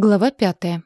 Глава пятая.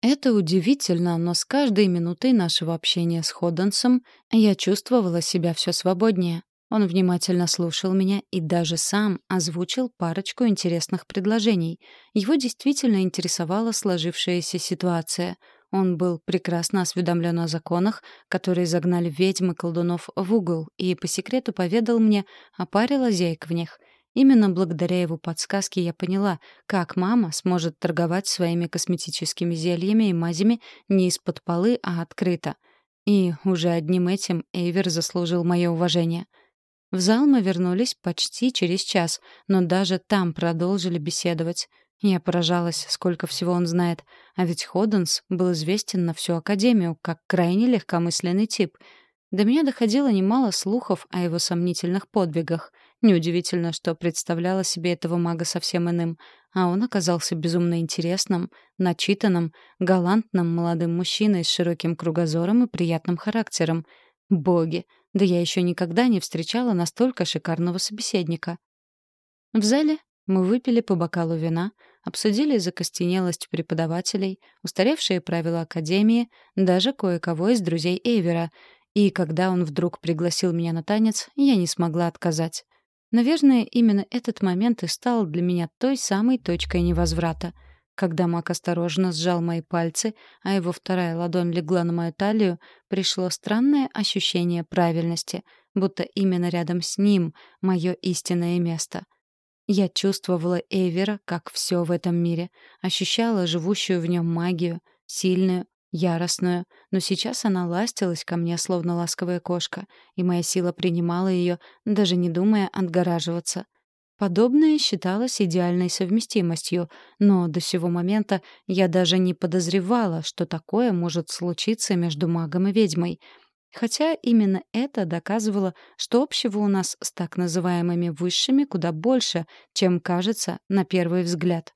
Это удивительно, но с каждой минутой нашего общения с Ходденсом я чувствовала себя все свободнее. Он внимательно слушал меня и даже сам озвучил парочку интересных предложений. Его действительно интересовала сложившаяся ситуация. Он был прекрасно осведомлен о законах, которые загнали ведьм и колдунов в угол, и по секрету поведал мне о паре лазейк в них — Именно благодаря его подсказке я поняла, как мама сможет торговать своими косметическими зельями и мазями не из-под полы, а открыто. И уже одним этим Эйвер заслужил мое уважение. В зал мы вернулись почти через час, но даже там продолжили беседовать. Я поражалась, сколько всего он знает. А ведь Ходденс был известен на всю Академию как крайне легкомысленный тип. До меня доходило немало слухов о его сомнительных подвигах — Неудивительно, что представляла себе этого мага совсем иным, а он оказался безумно интересным, начитанным, галантным молодым мужчиной с широким кругозором и приятным характером. Боги, да я еще никогда не встречала настолько шикарного собеседника. В зале мы выпили по бокалу вина, обсудили закостенелость преподавателей, устаревшие правила Академии, даже кое-кого из друзей Эйвера, и когда он вдруг пригласил меня на танец, я не смогла отказать. Наверное, именно этот момент и стал для меня той самой точкой невозврата. Когда Мак осторожно сжал мои пальцы, а его вторая ладонь легла на мою талию, пришло странное ощущение правильности, будто именно рядом с ним мое истинное место. Я чувствовала Эвера как все в этом мире, ощущала живущую в нем магию, сильную, яростную, но сейчас она ластилась ко мне, словно ласковая кошка, и моя сила принимала ее, даже не думая отгораживаться. Подобное считалось идеальной совместимостью, но до сего момента я даже не подозревала, что такое может случиться между магом и ведьмой. Хотя именно это доказывало, что общего у нас с так называемыми высшими куда больше, чем кажется на первый взгляд.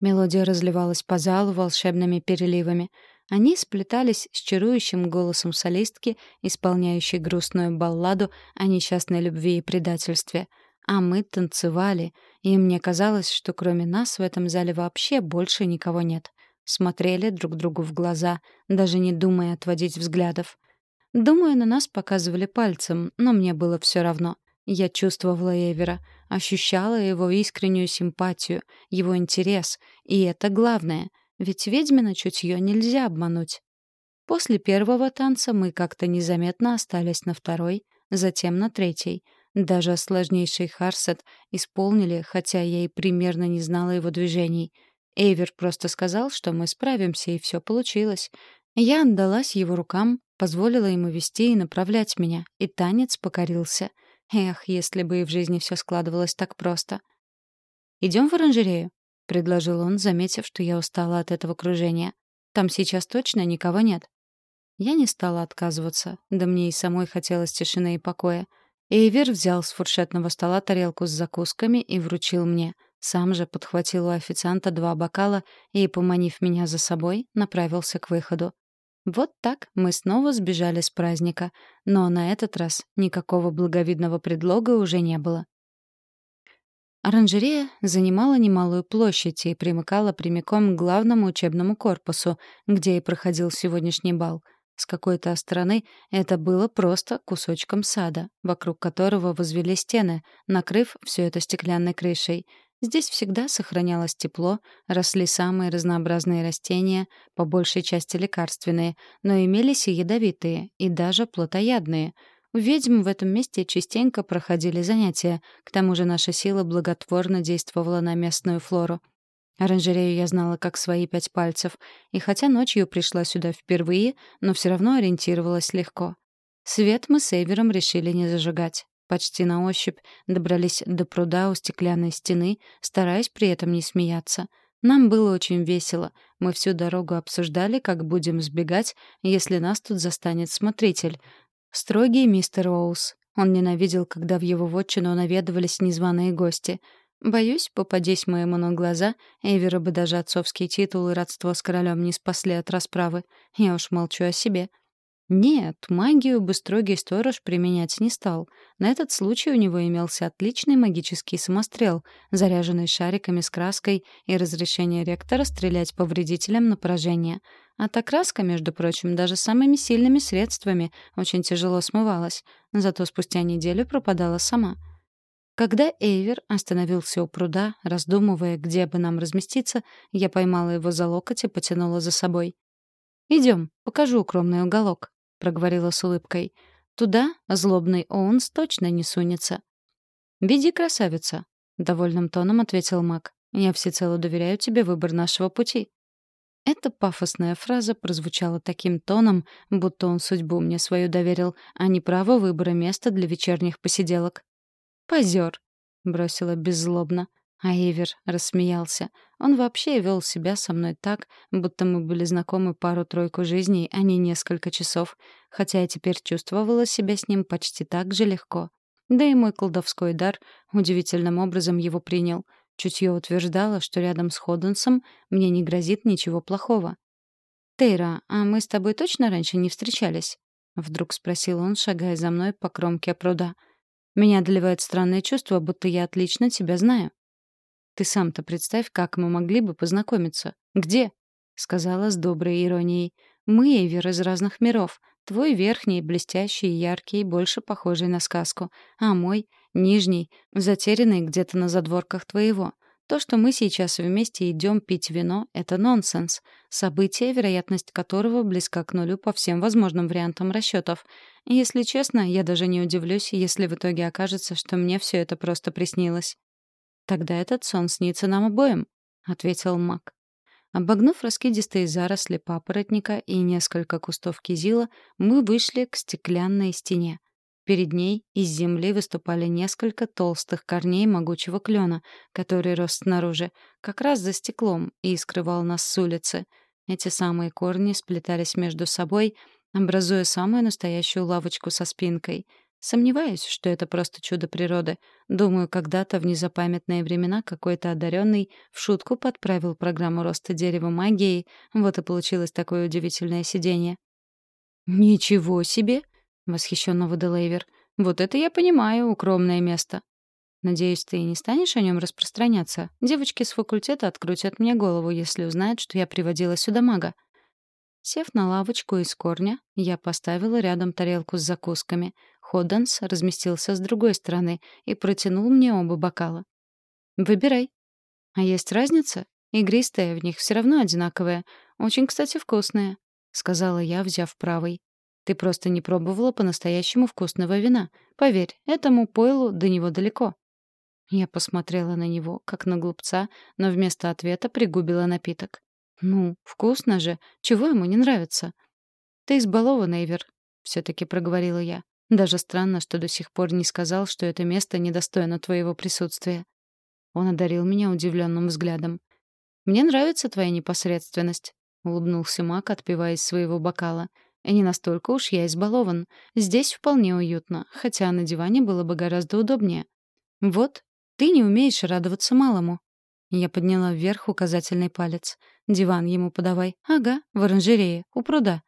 Мелодия разливалась по залу волшебными переливами. Они сплетались с чарующим голосом солистки, исполняющей грустную балладу о несчастной любви и предательстве. А мы танцевали, и мне казалось, что кроме нас в этом зале вообще больше никого нет. Смотрели друг другу в глаза, даже не думая отводить взглядов. Думаю, на нас показывали пальцем, но мне было все равно. Я чувствовала Эвера, ощущала его искреннюю симпатию, его интерес, и это главное, ведь ведьмина чутье нельзя обмануть. После первого танца мы как-то незаметно остались на второй, затем на третий. Даже сложнейший Харсет исполнили, хотя я и примерно не знала его движений. Эйвер просто сказал, что мы справимся, и все получилось. Я отдалась его рукам, позволила ему вести и направлять меня, и танец покорился — Эх, если бы и в жизни все складывалось так просто. Идем в оранжерею», — предложил он, заметив, что я устала от этого кружения. «Там сейчас точно никого нет». Я не стала отказываться, да мне и самой хотелось тишины и покоя. Эйвер взял с фуршетного стола тарелку с закусками и вручил мне. Сам же подхватил у официанта два бокала и, поманив меня за собой, направился к выходу. Вот так мы снова сбежали с праздника, но на этот раз никакого благовидного предлога уже не было. Оранжерея занимала немалую площадь и примыкала прямиком к главному учебному корпусу, где и проходил сегодняшний бал. С какой-то стороны это было просто кусочком сада, вокруг которого возвели стены, накрыв все это стеклянной крышей — Здесь всегда сохранялось тепло, росли самые разнообразные растения, по большей части лекарственные, но имелись и ядовитые, и даже плотоядные. У ведьм в этом месте частенько проходили занятия, к тому же наша сила благотворно действовала на местную флору. Оранжерею я знала как свои пять пальцев, и хотя ночью пришла сюда впервые, но все равно ориентировалась легко. Свет мы с Эйвером решили не зажигать. Почти на ощупь добрались до пруда у стеклянной стены, стараясь при этом не смеяться. Нам было очень весело. Мы всю дорогу обсуждали, как будем сбегать, если нас тут застанет смотритель. Строгий мистер Оус. Он ненавидел, когда в его вотчину наведывались незваные гости. Боюсь, попадись мы ему на глаза, Эйвера бы даже отцовский титул и родство с королем не спасли от расправы. Я уж молчу о себе. Нет, магию бы строгий сторож применять не стал. На этот случай у него имелся отличный магический самострел, заряженный шариками с краской и разрешение ректора стрелять по вредителям на поражение. А та краска, между прочим, даже самыми сильными средствами очень тяжело смывалась, зато спустя неделю пропадала сама. Когда Эйвер остановился у пруда, раздумывая, где бы нам разместиться, я поймала его за локоть и потянула за собой. «Идем, покажу укромный уголок», проговорила с улыбкой. Туда злобный Оунс точно не сунется. «Веди, красавица», — довольным тоном ответил Мак. «Я всецело доверяю тебе выбор нашего пути». Эта пафосная фраза прозвучала таким тоном, будто он судьбу мне свою доверил, а не право выбора места для вечерних посиделок. «Позер», — бросила беззлобно. А Эвер рассмеялся. Он вообще вел себя со мной так, будто мы были знакомы пару-тройку жизней, а не несколько часов, хотя я теперь чувствовала себя с ним почти так же легко. Да и мой колдовской дар удивительным образом его принял. Чутье утверждало, что рядом с Ходденсом мне не грозит ничего плохого. «Тейра, а мы с тобой точно раньше не встречались?» — вдруг спросил он, шагая за мной по кромке пруда. «Меня одолевает странное чувство, будто я отлично тебя знаю». Ты сам-то представь, как мы могли бы познакомиться. Где? сказала с доброй иронией. Мы, Эвер, из разных миров. Твой верхний, блестящий яркий, больше похожий на сказку. А мой, нижний, затерянный где-то на задворках твоего. То, что мы сейчас вместе идем пить вино, — это нонсенс. Событие, вероятность которого близка к нулю по всем возможным вариантам расчетов. Если честно, я даже не удивлюсь, если в итоге окажется, что мне все это просто приснилось. «Тогда этот сон снится нам обоим», — ответил маг. Обогнув раскидистые заросли папоротника и несколько кустов кизила, мы вышли к стеклянной стене. Перед ней из земли выступали несколько толстых корней могучего клена, который рос снаружи, как раз за стеклом, и скрывал нас с улицы. Эти самые корни сплетались между собой, образуя самую настоящую лавочку со спинкой — Сомневаюсь, что это просто чудо природы. Думаю, когда-то в незапамятные времена какой-то одаренный в шутку подправил программу роста дерева магией, вот и получилось такое удивительное сиденье. «Ничего себе!» — восхищенно выдал Эйвер. «Вот это я понимаю, укромное место. Надеюсь, ты не станешь о нем распространяться. Девочки с факультета открутят мне голову, если узнают, что я приводила сюда мага». Сев на лавочку из корня, я поставила рядом тарелку с закусками — Ходданс разместился с другой стороны и протянул мне оба бокала. «Выбирай». «А есть разница? Игристая в них все равно одинаковая. Очень, кстати, вкусная», — сказала я, взяв правый. «Ты просто не пробовала по-настоящему вкусного вина. Поверь, этому пойлу до него далеко». Я посмотрела на него, как на глупца, но вместо ответа пригубила напиток. «Ну, вкусно же. Чего ему не нравится?» «Ты избалован, Эйвер», — все-таки проговорила я. Даже странно, что до сих пор не сказал, что это место недостойно твоего присутствия. Он одарил меня удивленным взглядом. «Мне нравится твоя непосредственность», — улыбнулся Мак, отпивая из своего бокала. «И не настолько уж я избалован. Здесь вполне уютно, хотя на диване было бы гораздо удобнее. Вот, ты не умеешь радоваться малому». Я подняла вверх указательный палец. «Диван ему подавай. Ага, в оранжерее, у пруда».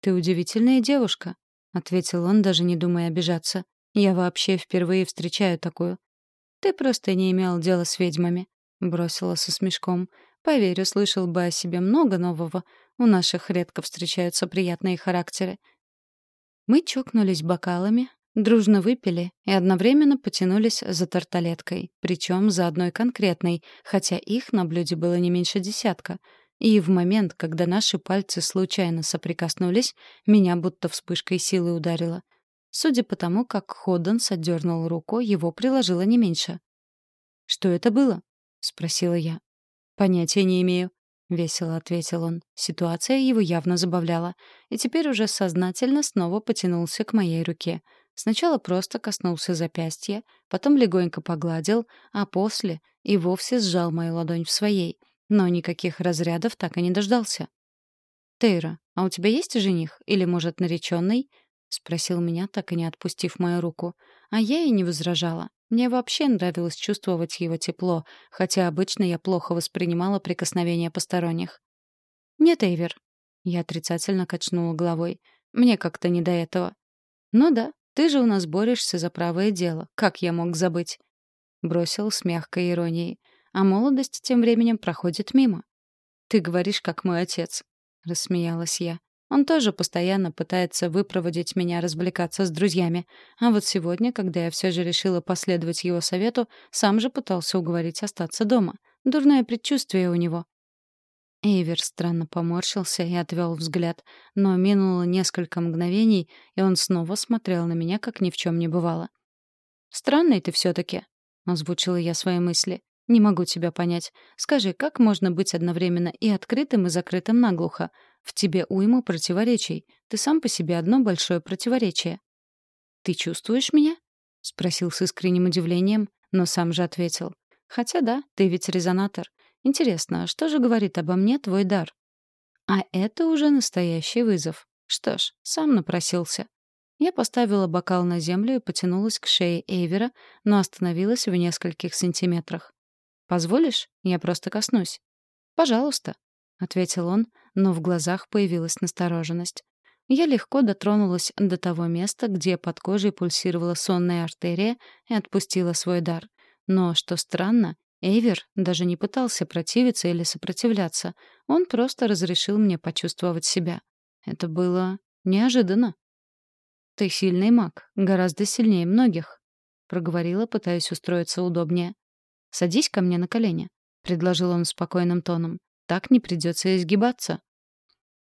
«Ты удивительная девушка», — ответил он, даже не думая обижаться. «Я вообще впервые встречаю такую». «Ты просто не имел дела с ведьмами», — бросила со смешком. «Поверь, услышал бы о себе много нового. У наших редко встречаются приятные характеры». Мы чокнулись бокалами, дружно выпили и одновременно потянулись за тарталеткой, причем за одной конкретной, хотя их на блюде было не меньше десятка — и в момент, когда наши пальцы случайно соприкоснулись, меня будто вспышкой силы ударило. Судя по тому, как Ходденс отдернул руку, его приложило не меньше. «Что это было?» — спросила я. «Понятия не имею», — весело ответил он. Ситуация его явно забавляла. И теперь уже сознательно снова потянулся к моей руке. Сначала просто коснулся запястья, потом легонько погладил, а после и вовсе сжал мою ладонь в своей — но никаких разрядов так и не дождался. «Тейра, а у тебя есть жених? Или, может, нареченный?» — спросил меня, так и не отпустив мою руку. А я и не возражала. Мне вообще нравилось чувствовать его тепло, хотя обычно я плохо воспринимала прикосновения посторонних. «Нет, Эйвер». Я отрицательно качнула головой. Мне как-то не до этого. Ну да, ты же у нас борешься за правое дело. Как я мог забыть? Бросил с мягкой иронией. А молодость тем временем проходит мимо. Ты говоришь, как мой отец. Рассмеялась я. Он тоже постоянно пытается выпроводить меня развлекаться с друзьями. А вот сегодня, когда я все же решила последовать его совету, сам же пытался уговорить остаться дома. Дурное предчувствие у него. Эйвер странно поморщился и отвел взгляд, но минуло несколько мгновений, и он снова смотрел на меня, как ни в чем не бывало. «Странный ты все-таки», — озвучила я свои мысли. «Не могу тебя понять. Скажи, как можно быть одновременно и открытым, и закрытым наглухо? В тебе уйма противоречий. Ты сам по себе одно большое противоречие». «Ты чувствуешь меня?» — спросил с искренним удивлением, но сам же ответил. «Хотя да, ты ведь резонатор. Интересно, что же говорит обо мне твой дар? А это уже настоящий вызов. Что ж, сам напросился. Я поставила бокал на землю и потянулась к шее Эйвера, но остановилась в нескольких сантиметрах. «Позволишь? Я просто коснусь». «Пожалуйста», — ответил он, но в глазах появилась настороженность. Я легко дотронулась до того места, где под кожей пульсировала сонная артерия, и отпустила свой дар. Но, что странно, Эйвер даже не пытался противиться или сопротивляться. Он просто разрешил мне почувствовать себя. Это было неожиданно. «Ты сильный маг, гораздо сильнее многих», — проговорила, пытаясь устроиться удобнее. «Садись ко мне на колени», — предложил он спокойным тоном. «Так не придется изгибаться».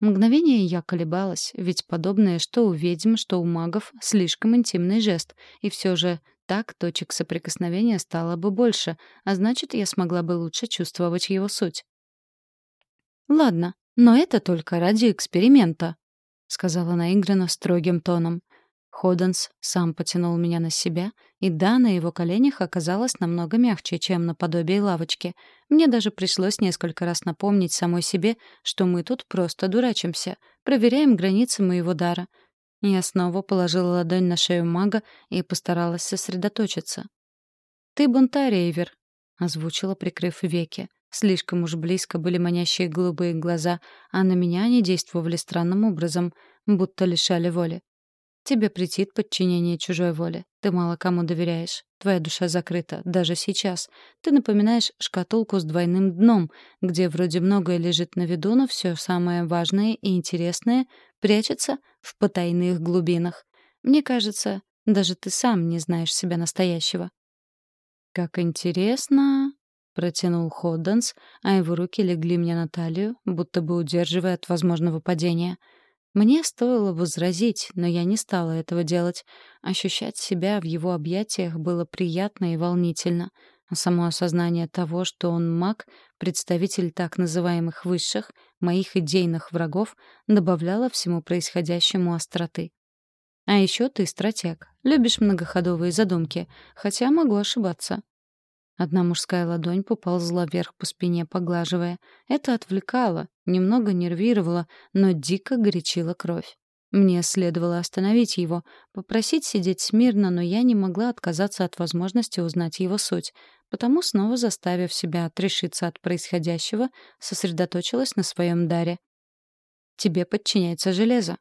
Мгновение я колебалась, ведь подобное что у ведьм, что у магов — слишком интимный жест, и все же так точек соприкосновения стало бы больше, а значит, я смогла бы лучше чувствовать его суть. «Ладно, но это только ради эксперимента», — сказала наигранно строгим тоном. Ходенс сам потянул меня на себя, и да, на его коленях оказалось намного мягче, чем на подобии лавочки. Мне даже пришлось несколько раз напомнить самой себе, что мы тут просто дурачимся, проверяем границы моего дара — я снова положила ладонь на шею мага и постаралась сосредоточиться. «Ты бунтарь, Эйвер», — озвучила, прикрыв веки. Слишком уж близко были манящие голубые глаза, а на меня они действовали странным образом, будто лишали воли. Тебе претит подчинение чужой воле. Ты мало кому доверяешь. Твоя душа закрыта, даже сейчас. Ты напоминаешь шкатулку с двойным дном, где вроде многое лежит на виду, но все самое важное и интересное прячется в потайных глубинах. Мне кажется, даже ты сам не знаешь себя настоящего. «Как интересно!» — протянул Ходденс, а его руки легли мне на талию, будто бы удерживая от возможного падения — мне стоило возразить, но я не стала этого делать. Ощущать себя в его объятиях было приятно и волнительно. А само осознание того, что он маг, представитель так называемых высших, моих идейных врагов, добавляло всему происходящему остроты. А еще ты стратег, любишь многоходовые задумки, хотя могу ошибаться. Одна мужская ладонь поползла вверх по спине, поглаживая. Это отвлекало, немного нервировало, но дико горячило кровь. Мне следовало остановить его, попросить сидеть смирно, но я не могла отказаться от возможности узнать его суть, потому, снова заставив себя отрешиться от происходящего, сосредоточилась на своем даре. «Тебе подчиняется железо».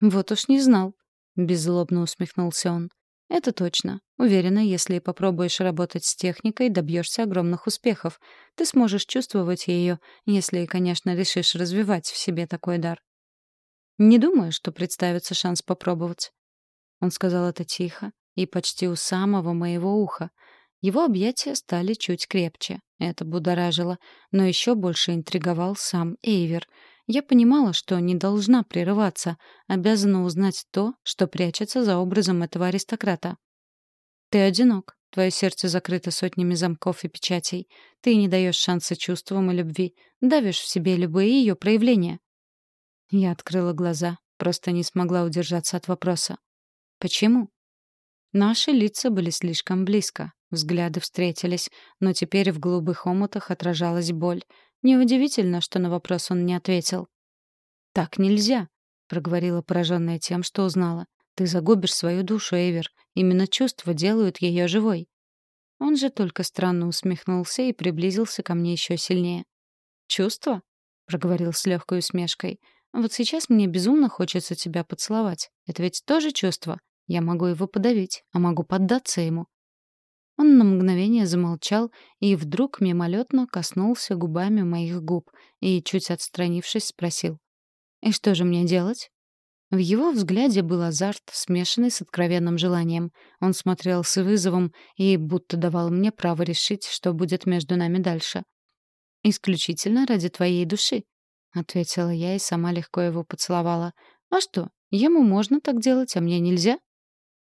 «Вот уж не знал», — беззлобно усмехнулся он. Это точно. Уверена, если попробуешь работать с техникой, добьешься огромных успехов. Ты сможешь чувствовать ее, если, конечно, решишь развивать в себе такой дар. Не думаю, что представится шанс попробовать. Он сказал это тихо и почти у самого моего уха. Его объятия стали чуть крепче. Это будоражило, но еще больше интриговал сам Эйвер — я понимала, что не должна прерываться, обязана узнать то, что прячется за образом этого аристократа. «Ты одинок. Твое сердце закрыто сотнями замков и печатей. Ты не даешь шанса чувствам и любви. Давишь в себе любые ее проявления». Я открыла глаза, просто не смогла удержаться от вопроса. «Почему?» Наши лица были слишком близко, взгляды встретились, но теперь в голубых омутах отражалась боль. Неудивительно, что на вопрос он не ответил. «Так нельзя», — проговорила пораженная тем, что узнала. «Ты загубишь свою душу, Эвер. Именно чувства делают ее живой». Он же только странно усмехнулся и приблизился ко мне еще сильнее. «Чувства?» — проговорил с легкой усмешкой. Вот сейчас мне безумно хочется тебя поцеловать. Это ведь тоже чувство. Я могу его подавить, а могу поддаться ему. Он на мгновение замолчал и вдруг мимолетно коснулся губами моих губ и, чуть отстранившись, спросил. «И что же мне делать?» В его взгляде был азарт, смешанный с откровенным желанием. Он смотрел с вызовом и будто давал мне право решить, что будет между нами дальше. «Исключительно ради твоей души», — ответила я и сама легко его поцеловала. «А что, ему можно так делать, а мне нельзя?»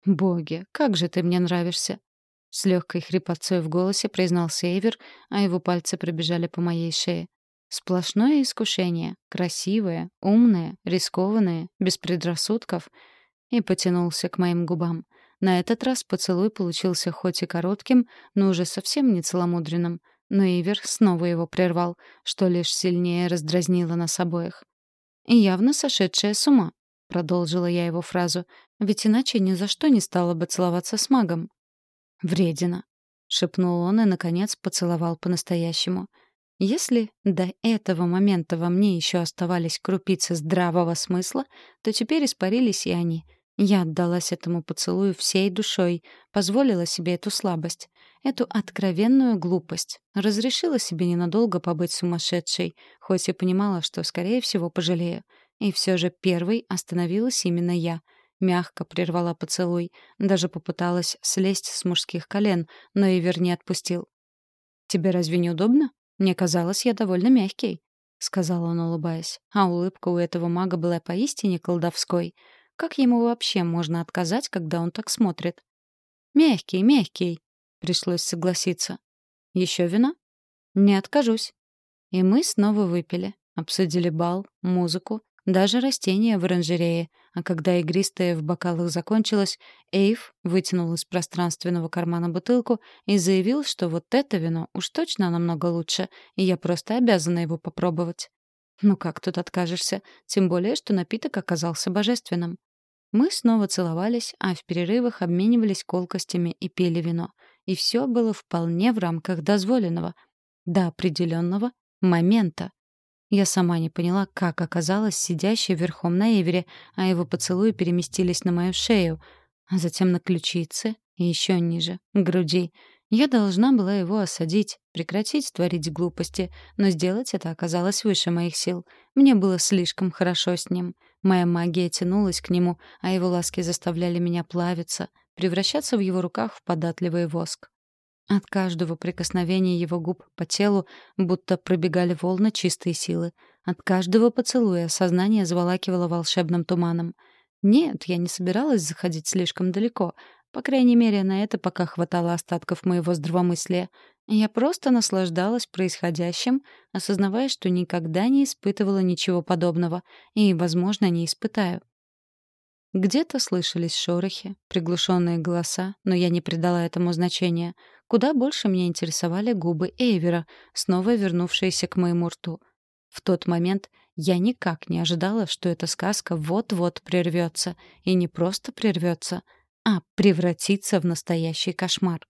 «Боги, как же ты мне нравишься!» С легкой хрипотцой в голосе признался Эйвер, а его пальцы пробежали по моей шее. Сплошное искушение, красивое, умное, рискованное, без предрассудков. И потянулся к моим губам. На этот раз поцелуй получился хоть и коротким, но уже совсем не целомудренным. Но Ивер снова его прервал, что лишь сильнее раздразнило нас обоих. И явно сошедшая с ума, продолжила я его фразу, ведь иначе ни за что не стала бы целоваться с магом. Вредина, шепнул он и наконец поцеловал по-настоящему. Если до этого момента во мне еще оставались крупицы здравого смысла, то теперь испарились и они. Я отдалась этому поцелую всей душой, позволила себе эту слабость, эту откровенную глупость, разрешила себе ненадолго побыть сумасшедшей, хоть и понимала, что, скорее всего, пожалею. И все же первой остановилась именно я. Мягко прервала поцелуй, даже попыталась слезть с мужских колен, но Ивер не отпустил. «Тебе разве не удобно?» Мне казалось, я довольно мягкий, сказал он, улыбаясь. А улыбка у этого мага была поистине колдовской. Как ему вообще можно отказать, когда он так смотрит? Мягкий, мягкий, пришлось согласиться. Еще вина? Не откажусь. И мы снова выпили, обсудили бал, музыку, даже растения в оранжерее, а когда игристое в бокалах закончилось, Эйв вытянул из пространственного кармана бутылку и заявил, что вот это вино уж точно намного лучше, и я просто обязана его попробовать. Ну как тут откажешься? Тем более, что напиток оказался божественным. Мы снова целовались, а в перерывах обменивались колкостями и пили вино. И все было вполне в рамках дозволенного. До определенного момента. Я сама не поняла, как оказалась сидящей верхом на Эвере, а его поцелуи переместились на мою шею, а затем на ключицы и еще ниже, к груди. Я должна была его осадить, прекратить творить глупости, но сделать это оказалось выше моих сил. Мне было слишком хорошо с ним. Моя магия тянулась к нему, а его ласки заставляли меня плавиться, превращаться в его руках в податливый воск. От каждого прикосновения его губ по телу будто пробегали волны чистой силы. От каждого поцелуя сознание заволакивало волшебным туманом. Нет, я не собиралась заходить слишком далеко. По крайней мере, на это пока хватало остатков моего здравомыслия. Я просто наслаждалась происходящим, осознавая, что никогда не испытывала ничего подобного и, возможно, не испытаю. Где-то слышались шорохи, приглушенные голоса, но я не придала этому значения. Куда больше меня интересовали губы Эйвера, снова вернувшиеся к моему рту. В тот момент я никак не ожидала, что эта сказка вот-вот прервется, и не просто прервется, а превратится в настоящий кошмар.